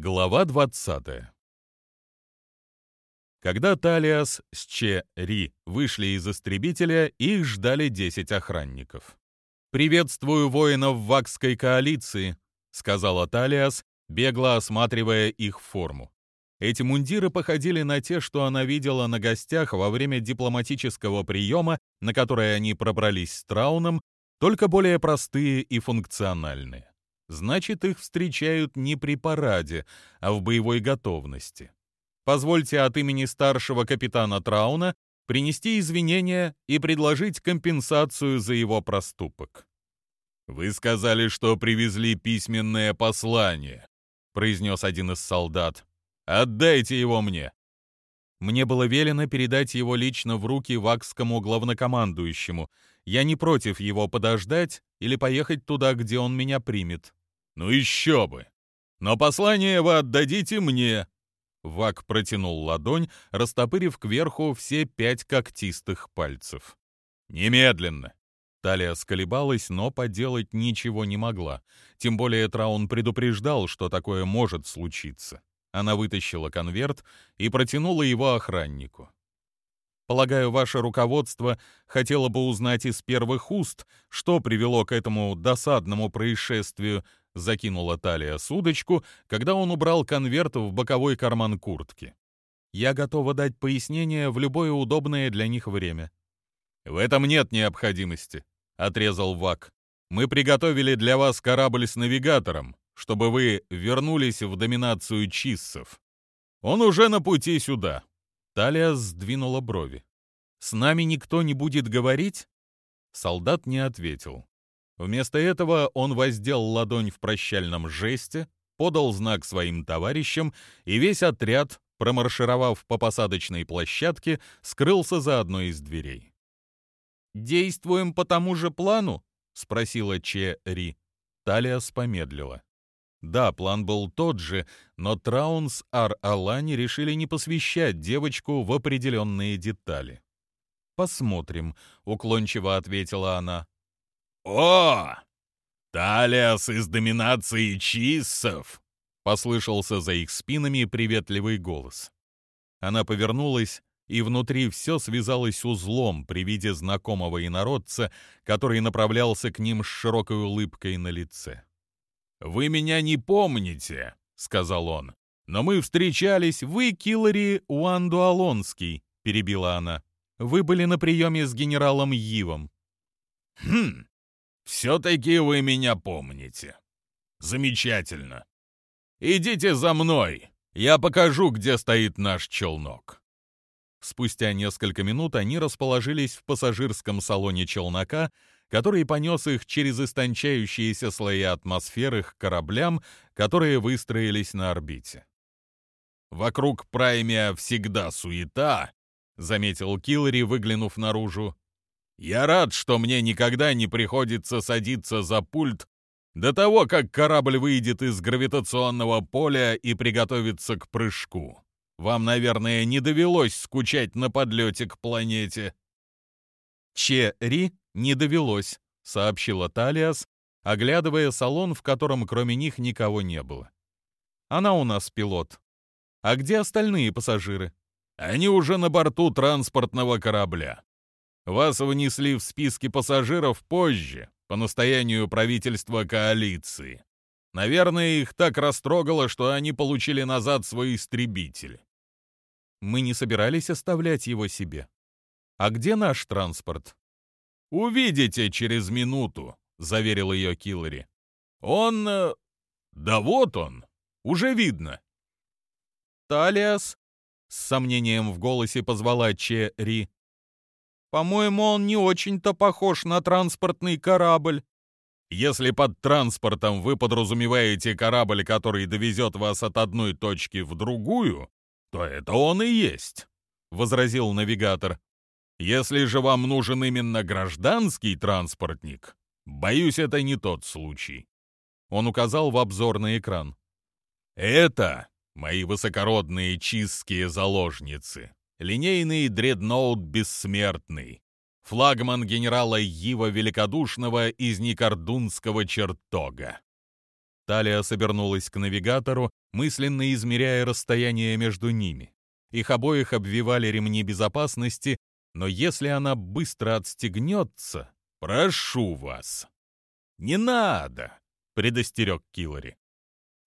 Глава 20 Когда Талиас с Че Ри вышли из истребителя, их ждали 10 охранников. «Приветствую воинов Вакской коалиции», — сказала Талиас, бегло осматривая их форму. Эти мундиры походили на те, что она видела на гостях во время дипломатического приема, на который они пробрались с Трауном, только более простые и функциональные значит, их встречают не при параде, а в боевой готовности. Позвольте от имени старшего капитана Трауна принести извинения и предложить компенсацию за его проступок. «Вы сказали, что привезли письменное послание», — произнес один из солдат. «Отдайте его мне». Мне было велено передать его лично в руки вакскому главнокомандующему. Я не против его подождать или поехать туда, где он меня примет. «Ну еще бы! Но послание вы отдадите мне!» Вак протянул ладонь, растопырив кверху все пять когтистых пальцев. «Немедленно!» Талия сколебалась, но поделать ничего не могла. Тем более Траун предупреждал, что такое может случиться. Она вытащила конверт и протянула его охраннику. Полагаю, ваше руководство хотело бы узнать из первых уст, что привело к этому досадному происшествию закинула талия с удочку, когда он убрал конверт в боковой карман куртки. Я готова дать пояснение в любое удобное для них время. В этом нет необходимости, отрезал Вак. Мы приготовили для вас корабль с навигатором, чтобы вы вернулись в доминацию чиссов. Он уже на пути сюда. Талия сдвинула брови. С нами никто не будет говорить? Солдат не ответил. Вместо этого он воздел ладонь в прощальном жесте, подал знак своим товарищам, и весь отряд, промаршировав по посадочной площадке, скрылся за одной из дверей. «Действуем по тому же плану?» — спросила Че Ри. Талиас помедлила. Да, план был тот же, но Траунс Ар-Алани решили не посвящать девочку в определенные детали. «Посмотрим», — уклончиво ответила она. «О! Талиас из доминации чиссов!» — послышался за их спинами приветливый голос. Она повернулась, и внутри все связалось узлом при виде знакомого инородца, который направлялся к ним с широкой улыбкой на лице. «Вы меня не помните», — сказал он, — «но мы встречались, вы Киллари Уандуалонский», — перебила она. «Вы были на приеме с генералом Йивом». «Хм, все-таки вы меня помните. Замечательно. Идите за мной, я покажу, где стоит наш челнок. Спустя несколько минут они расположились в пассажирском салоне челнока, который понес их через истончающиеся слои атмосферы к кораблям, которые выстроились на орбите. «Вокруг Праймия всегда суета», — заметил Киллари, выглянув наружу. Я рад, что мне никогда не приходится садиться за пульт до того, как корабль выйдет из гравитационного поля и приготовится к прыжку. Вам, наверное, не довелось скучать на подлете к планете. Че-Ри не довелось, сообщила Талиас, оглядывая салон, в котором кроме них никого не было. Она у нас пилот. А где остальные пассажиры? Они уже на борту транспортного корабля. Вас внесли в списки пассажиров позже, по настоянию правительства коалиции. Наверное, их так растрогало, что они получили назад свой истребитель. Мы не собирались оставлять его себе. А где наш транспорт? Увидите через минуту, заверил ее Киллари. Он... Э, да вот он. Уже видно. Талиас, с сомнением в голосе позвала Че. По-моему, он не очень-то похож на транспортный корабль. Если под транспортом вы подразумеваете корабль, который довезет вас от одной точки в другую, то это он и есть, — возразил навигатор. Если же вам нужен именно гражданский транспортник, боюсь, это не тот случай. Он указал в обзорный экран. Это мои высокородные чистские заложницы линейный дредноут «Бессмертный», флагман генерала Ива Великодушного из Никордунского чертога. Талия собернулась к навигатору, мысленно измеряя расстояние между ними. Их обоих обвивали ремни безопасности, но если она быстро отстегнется... «Прошу вас!» «Не надо!» — предостерег Киллари.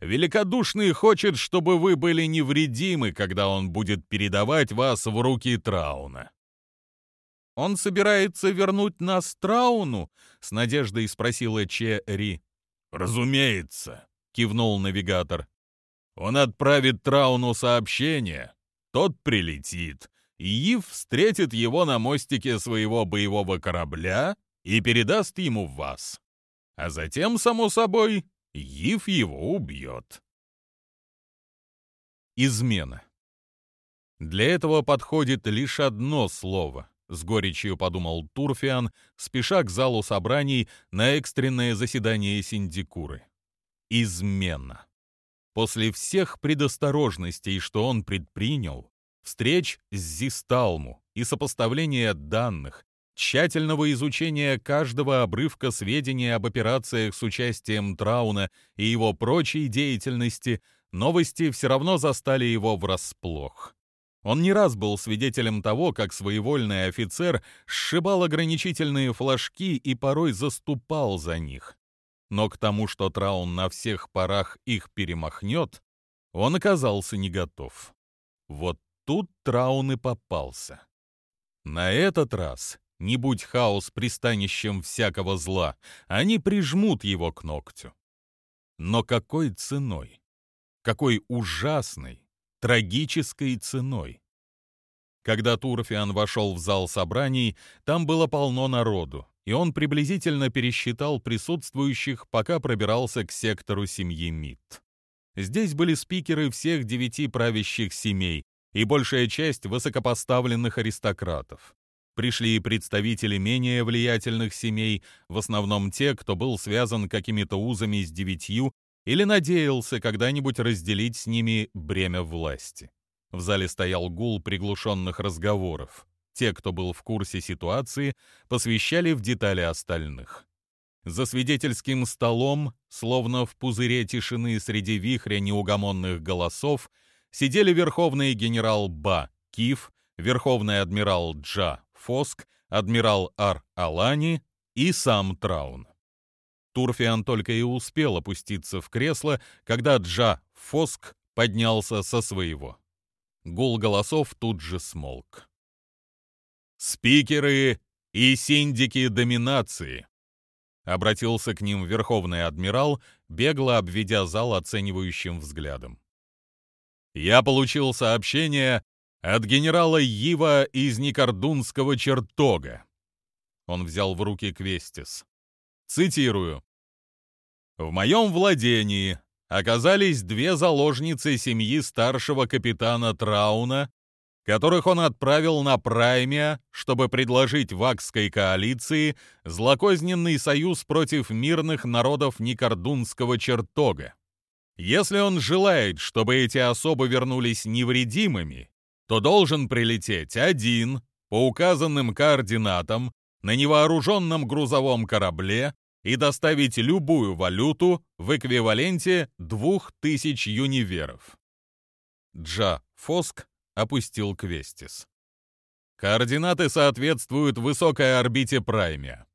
«Великодушный хочет, чтобы вы были невредимы, когда он будет передавать вас в руки Трауна». «Он собирается вернуть нас Трауну?» — с надеждой спросила Че. «Разумеется», — кивнул навигатор. «Он отправит Трауну сообщение, тот прилетит, и Ив встретит его на мостике своего боевого корабля и передаст ему вас. А затем, само собой, Ив его убьет». Измена. Для этого подходит лишь одно слово с горечью подумал Турфиан, спеша к залу собраний на экстренное заседание синдикуры. Измена. После всех предосторожностей, что он предпринял, встреч с Зисталму и сопоставления данных, тщательного изучения каждого обрывка сведений об операциях с участием Трауна и его прочей деятельности, новости все равно застали его врасплох. Он не раз был свидетелем того, как своевольный офицер сшибал ограничительные флажки и порой заступал за них. Но к тому, что Траун на всех парах их перемахнет, он оказался не готов. Вот тут Траун и попался. На этот раз, не будь хаос пристанищем всякого зла, они прижмут его к ногтю. Но какой ценой? Какой ужасной, трагической ценой. Когда Турфиан вошел в зал собраний, там было полно народу, и он приблизительно пересчитал присутствующих, пока пробирался к сектору семьи Мит. Здесь были спикеры всех девяти правящих семей и большая часть высокопоставленных аристократов. Пришли и представители менее влиятельных семей, в основном те, кто был связан какими-то узами с девятью или надеялся когда-нибудь разделить с ними бремя власти. В зале стоял гул приглушенных разговоров. Те, кто был в курсе ситуации, посвящали в детали остальных. За свидетельским столом, словно в пузыре тишины среди вихря неугомонных голосов, сидели верховный генерал Ба Киф, верховный адмирал Джа Фоск, адмирал Ар Алани и сам Траун. Турфиан только и успел опуститься в кресло, когда Джа Фоск поднялся со своего. Гул голосов тут же смолк. «Спикеры и синдики доминации!» Обратился к ним верховный адмирал, бегло обведя зал оценивающим взглядом. «Я получил сообщение от генерала Ива из Никордунского чертога». Он взял в руки Квестис. Цитирую. «В моем владении оказались две заложницы семьи старшего капитана Трауна, которых он отправил на Праймия, чтобы предложить вакской коалиции злокозненный союз против мирных народов Никордунского чертога. Если он желает, чтобы эти особы вернулись невредимыми, то должен прилететь один, по указанным координатам, на невооруженном грузовом корабле и доставить любую валюту в эквиваленте 2000 юниверов. Джа Фоск опустил Квестис. Координаты соответствуют высокой орбите Праймия.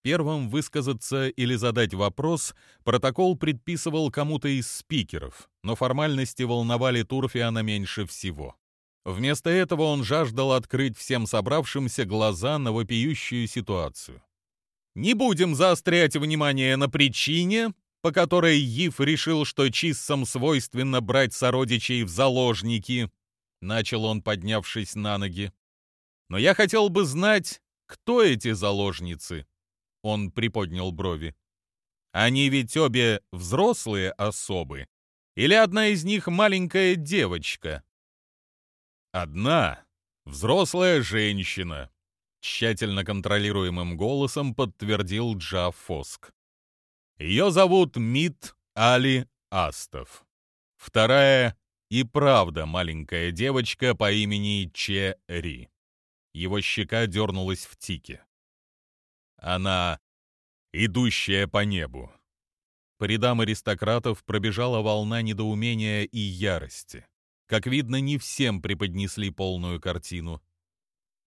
Первым высказаться или задать вопрос протокол предписывал кому-то из спикеров, но формальности волновали Турфиана меньше всего. Вместо этого он жаждал открыть всем собравшимся глаза на вопиющую ситуацию. Не будем заострять внимание на причине, по которой Ив решил, что чиссам свойственно брать сородичей в заложники, начал он, поднявшись на ноги. Но я хотел бы знать, кто эти заложницы. Он приподнял брови. Они ведь обе взрослые особы, или одна из них маленькая девочка? Одна взрослая женщина, тщательно контролируемым голосом подтвердил Джа Фоск. Ее зовут Мит Али Астов. Вторая и правда маленькая девочка по имени Че Ри. Его щека дернулась в тике. Она идущая по небу. По рядам аристократов пробежала волна недоумения и ярости. Как видно, не всем преподнесли полную картину.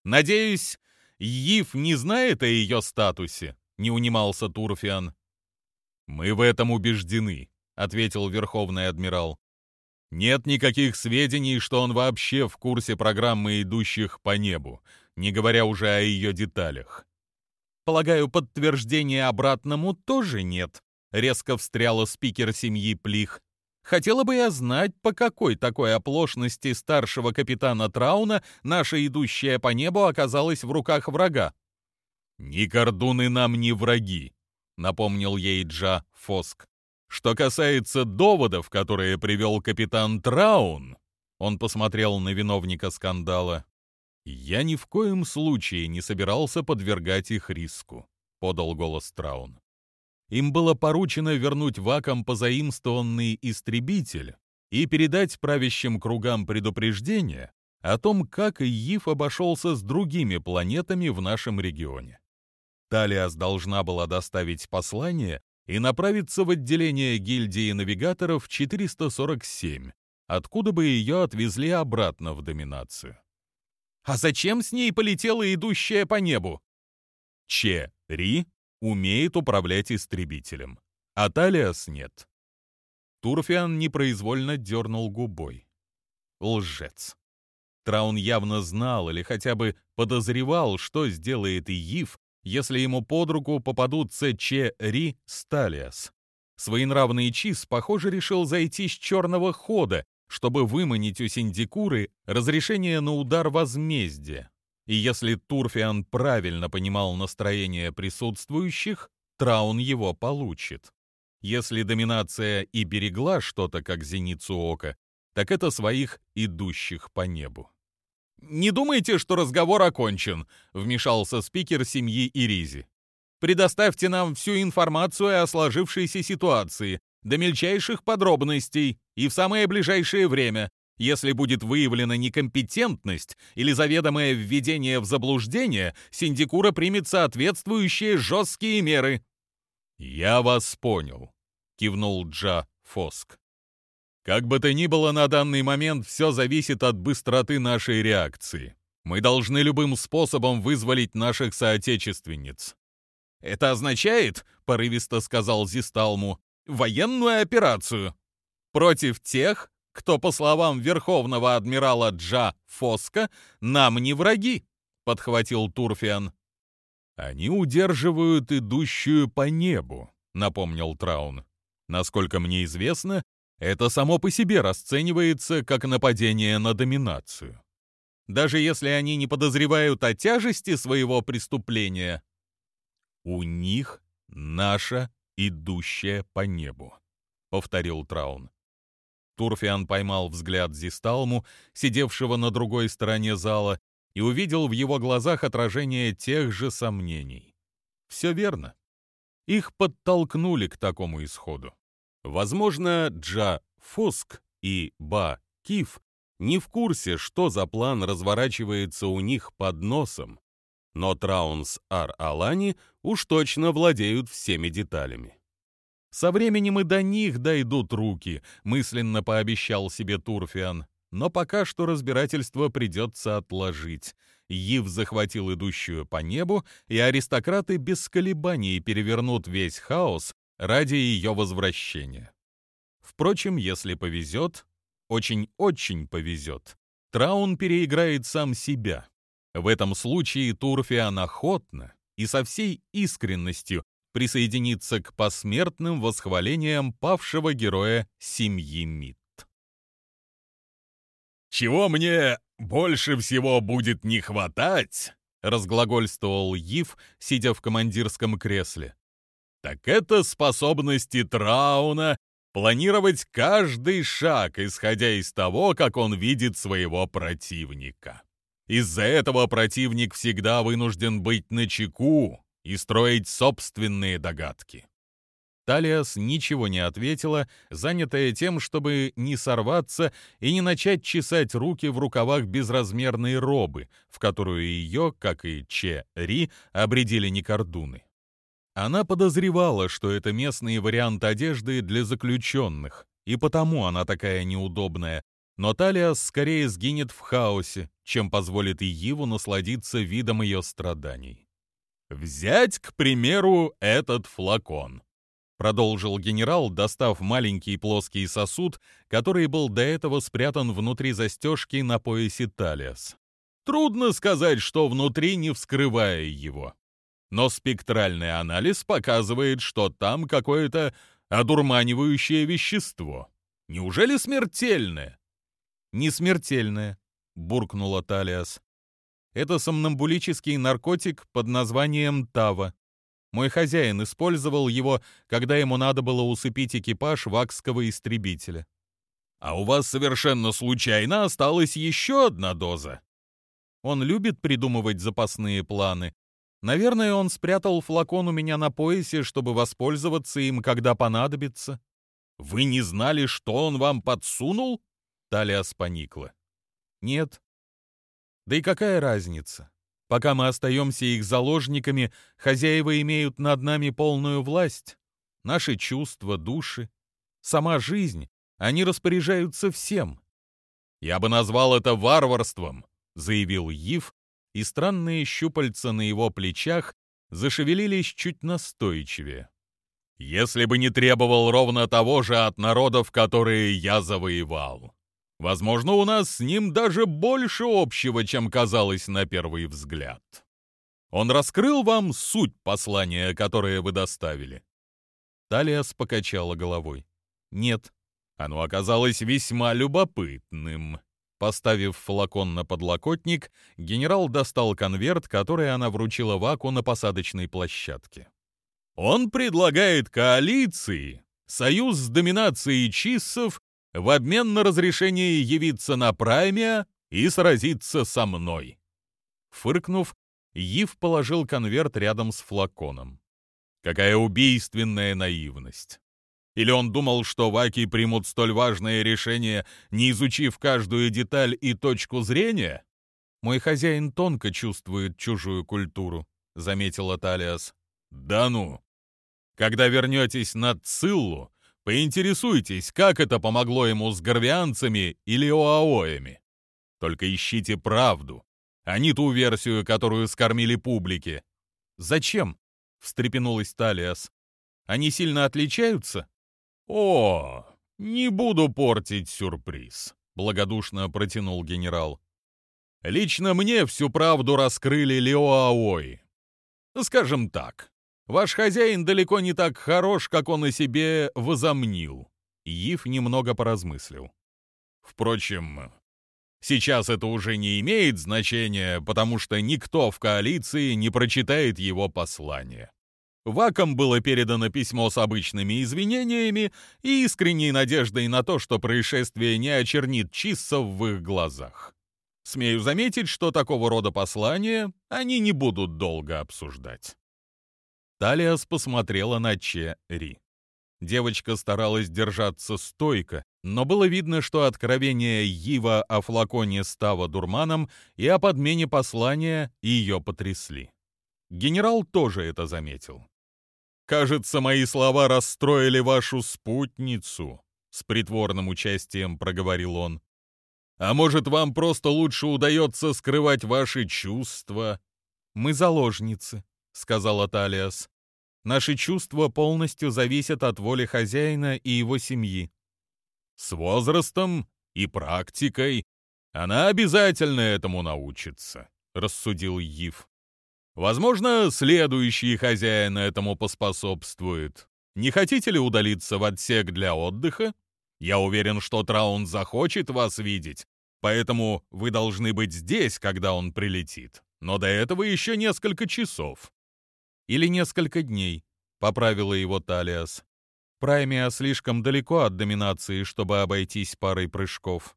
«Надеюсь, Ив не знает о ее статусе?» — не унимался Турфиан. «Мы в этом убеждены», — ответил Верховный Адмирал. «Нет никаких сведений, что он вообще в курсе программы идущих по небу, не говоря уже о ее деталях». «Полагаю, подтверждения обратному тоже нет», — резко встряла спикер семьи Плих. «Хотела бы я знать, по какой такой оплошности старшего капитана Трауна наша идущая по небу оказалась в руках врага». «Ни кордуны нам не враги», — напомнил ей Джа Фоск. «Что касается доводов, которые привел капитан Траун», он посмотрел на виновника скандала, «я ни в коем случае не собирался подвергать их риску», — подал голос Траун. Им было поручено вернуть вакам позаимствованный истребитель и передать правящим кругам предупреждение о том, как Иев обошелся с другими планетами в нашем регионе. Талиас должна была доставить послание и направиться в отделение гильдии навигаторов 447, откуда бы ее отвезли обратно в доминацию. «А зачем с ней полетела идущая по небу?» Че Ри умеет управлять истребителем, а Талиас нет. Турфиан непроизвольно дернул губой. Лжец. Траун явно знал или хотя бы подозревал, что сделает Иив, если ему под руку попадутся Че Ри Сталиас. Своенравный Чиз, похоже, решил зайти с черного хода, чтобы выманить у Синдикуры разрешение на удар возмездия. И если Турфиан правильно понимал настроение присутствующих, Траун его получит. Если доминация и берегла что-то как зеницу ока, так это своих идущих по небу. «Не думайте, что разговор окончен», — вмешался спикер семьи Иризи. «Предоставьте нам всю информацию о сложившейся ситуации, до мельчайших подробностей и в самое ближайшее время. Если будет выявлена некомпетентность или заведомое введение в заблуждение, Синдикура примет соответствующие жесткие меры». «Я вас понял», — кивнул Джа Фоск. Как бы то ни было, на данный момент все зависит от быстроты нашей реакции. Мы должны любым способом вызволить наших соотечественниц. «Это означает, — порывисто сказал Зисталму, — военную операцию. Против тех, кто, по словам верховного адмирала Джа Фоска, нам не враги», — подхватил Турфиан. «Они удерживают идущую по небу», — напомнил Траун. «Насколько мне известно, это само по себе расценивается как нападение на доминацию. Даже если они не подозревают о тяжести своего преступления. У них наша идущая по небу, повторил Траун. Турфиан поймал взгляд Зисталму, сидевшего на другой стороне зала, и увидел в его глазах отражение тех же сомнений. Все верно. Их подтолкнули к такому исходу. Возможно, Джа Фуск и Ба Киф не в курсе, что за план разворачивается у них под носом, но Траунс Ар-Алани уж точно владеют всеми деталями. «Со временем и до них дойдут руки», — мысленно пообещал себе Турфиан. Но пока что разбирательство придется отложить. Ив захватил идущую по небу, и аристократы без колебаний перевернут весь хаос ради ее возвращения. Впрочем, если повезет, очень-очень повезет, Траун переиграет сам себя. В этом случае Турфиан охотно и со всей искренностью присоединится к посмертным восхвалениям павшего героя семьи Мит. «Чего мне больше всего будет не хватать?» — разглагольствовал Ив, сидя в командирском кресле так это способности Трауна планировать каждый шаг, исходя из того, как он видит своего противника. Из-за этого противник всегда вынужден быть начеку и строить собственные догадки. Талиас ничего не ответила, занятая тем, чтобы не сорваться и не начать чесать руки в рукавах безразмерной робы, в которую ее, как и Че Ри, обредили некордуны. Она подозревала, что это местный вариант одежды для заключенных, и потому она такая неудобная, но Талиас скорее сгинет в хаосе, чем позволит Иеву насладиться видом ее страданий. «Взять, к примеру, этот флакон», — продолжил генерал, достав маленький плоский сосуд, который был до этого спрятан внутри застежки на поясе Талиас. Трудно сказать, что внутри, не вскрывая его. Но спектральный анализ показывает, что там какое-то одурманивающее вещество. Неужели смертельное? Не смертельное, буркнула Талиас. Это сомнамбулический наркотик под названием Тава. Мой хозяин использовал его, когда ему надо было усыпить экипаж вакского истребителя. А у вас совершенно случайно осталась еще одна доза. Он любит придумывать запасные планы. Наверное, он спрятал флакон у меня на поясе, чтобы воспользоваться им, когда понадобится. Вы не знали, что он вам подсунул? Талия споникла. Нет. Да и какая разница? Пока мы остаемся их заложниками, хозяева имеют над нами полную власть. Наши чувства, души, сама жизнь, они распоряжаются всем. Я бы назвал это варварством, заявил Ив, и странные щупальца на его плечах зашевелились чуть настойчивее. «Если бы не требовал ровно того же от народов, которые я завоевал. Возможно, у нас с ним даже больше общего, чем казалось на первый взгляд. Он раскрыл вам суть послания, которое вы доставили?» Талиас покачала головой. «Нет, оно оказалось весьма любопытным». Поставив флакон на подлокотник, генерал достал конверт, который она вручила Ваку на посадочной площадке. «Он предлагает коалиции союз с доминацией чиссов в обмен на разрешение явиться на Праймия и сразиться со мной». Фыркнув, Ив положил конверт рядом с флаконом. Какая убийственная наивность! Или он думал, что ваки примут столь важное решение, не изучив каждую деталь и точку зрения? «Мой хозяин тонко чувствует чужую культуру», — заметила Талиас. «Да ну! Когда вернетесь на Циллу, поинтересуйтесь, как это помогло ему с горвианцами или оаоями. Только ищите правду, а не ту версию, которую скормили публике». «Зачем?» — встрепенулась Талиас. «Они сильно отличаются?» «О, не буду портить сюрприз», — благодушно протянул генерал. «Лично мне всю правду раскрыли Леоаои. Скажем так, ваш хозяин далеко не так хорош, как он о себе возомнил». Ив немного поразмыслил. «Впрочем, сейчас это уже не имеет значения, потому что никто в коалиции не прочитает его послание. Вакам было передано письмо с обычными извинениями и искренней надеждой на то, что происшествие не очернит чиссов в их глазах. Смею заметить, что такого рода послания они не будут долго обсуждать. Талиас посмотрела на Че Ри. Девочка старалась держаться стойко, но было видно, что откровения Ива о флаконе става дурманом и о подмене послания ее потрясли. Генерал тоже это заметил. Кажется, мои слова расстроили вашу спутницу, с притворным участием проговорил он. А может, вам просто лучше удается скрывать ваши чувства? Мы заложницы, сказала Талиас. Наши чувства полностью зависят от воли хозяина и его семьи. С возрастом и практикой она обязательно этому научится, рассудил Ив. Возможно, следующий хозяин этому поспособствует. Не хотите ли удалиться в отсек для отдыха? Я уверен, что Траун захочет вас видеть, поэтому вы должны быть здесь, когда он прилетит. Но до этого еще несколько часов. Или несколько дней, поправила его Талиас. Праймия слишком далеко от доминации, чтобы обойтись парой прыжков.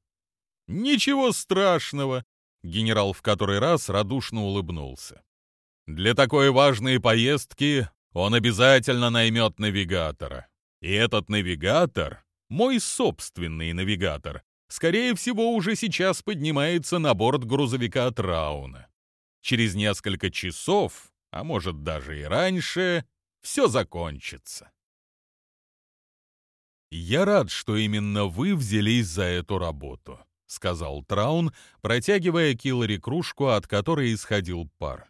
Ничего страшного, генерал в который раз радушно улыбнулся. Для такой важной поездки он обязательно наймет навигатора. И этот навигатор, мой собственный навигатор, скорее всего, уже сейчас поднимается на борт грузовика Трауна. Через несколько часов, а может даже и раньше, все закончится. «Я рад, что именно вы взялись за эту работу», — сказал Траун, протягивая Киллари кружку, от которой исходил пар.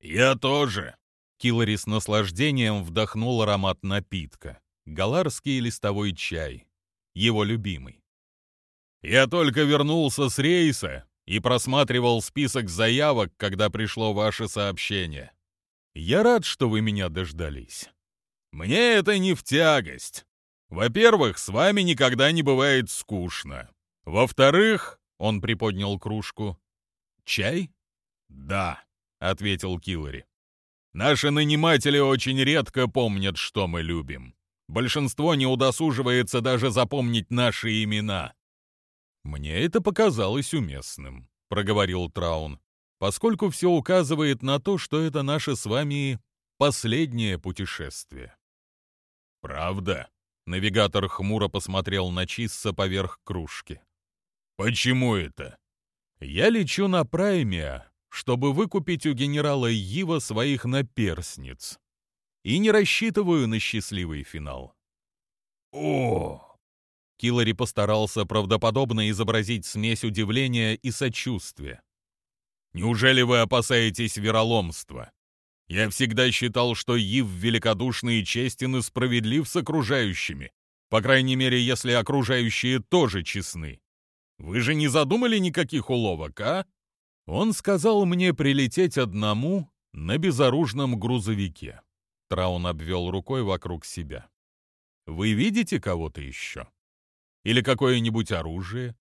«Я тоже». Киллари с наслаждением вдохнул аромат напитка. Галарский листовой чай. Его любимый. «Я только вернулся с рейса и просматривал список заявок, когда пришло ваше сообщение. Я рад, что вы меня дождались. Мне это не в тягость. Во-первых, с вами никогда не бывает скучно. Во-вторых, он приподнял кружку. Чай? Да, ответил Киллари. Наши наниматели очень редко помнят, что мы любим. Большинство не удосуживается даже запомнить наши имена. Мне это показалось уместным, проговорил Траун, поскольку все указывает на то, что это наше с вами последнее путешествие. Правда? Навигатор хмуро посмотрел на Чисса поверх кружки. «Почему это?» «Я лечу на Праймия, чтобы выкупить у генерала Йива своих наперсниц. И не рассчитываю на счастливый финал». «О!» Киллари постарался правдоподобно изобразить смесь удивления и сочувствия. «Неужели вы опасаетесь вероломства? Я всегда считал, что Ив великодушный и честен и справедлив с окружающими, по крайней мере, если окружающие тоже честны. Вы же не задумали никаких уловок, а? Он сказал мне прилететь одному на безоружном грузовике. Траун обвел рукой вокруг себя. Вы видите кого-то еще? Или какое-нибудь оружие?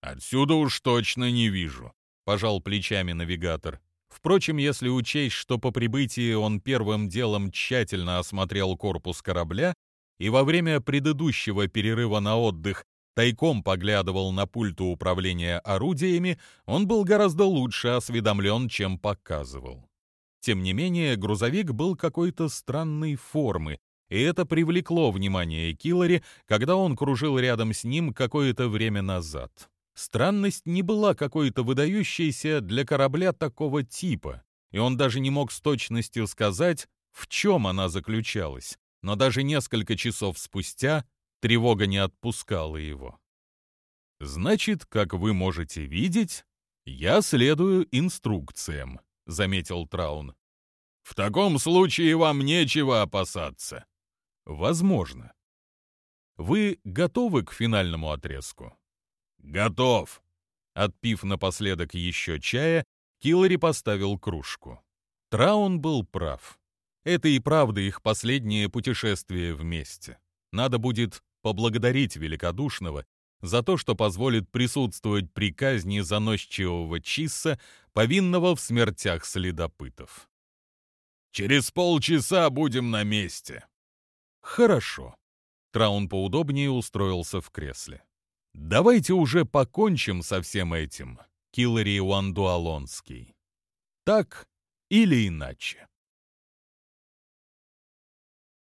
Отсюда уж точно не вижу, пожал плечами навигатор. Впрочем, если учесть, что по прибытии он первым делом тщательно осмотрел корпус корабля и во время предыдущего перерыва на отдых тайком поглядывал на пульту управления орудиями, он был гораздо лучше осведомлен, чем показывал. Тем не менее, грузовик был какой-то странной формы, и это привлекло внимание Киллари, когда он кружил рядом с ним какое-то время назад. Странность не была какой-то выдающейся для корабля такого типа, и он даже не мог с точностью сказать, в чем она заключалась, но даже несколько часов спустя тревога не отпускала его. «Значит, как вы можете видеть, я следую инструкциям», — заметил Траун. «В таком случае вам нечего опасаться». «Возможно». «Вы готовы к финальному отрезку?» «Готов!» Отпив напоследок еще чая, Киллари поставил кружку. Траун был прав. Это и правда их последнее путешествие вместе. Надо будет поблагодарить великодушного за то, что позволит присутствовать при казни заносчивого Чисса, повинного в смертях следопытов. «Через полчаса будем на месте». «Хорошо». Траун поудобнее устроился в кресле. Давайте уже покончим со всем этим, Киллари Уандуалонский. Так или иначе.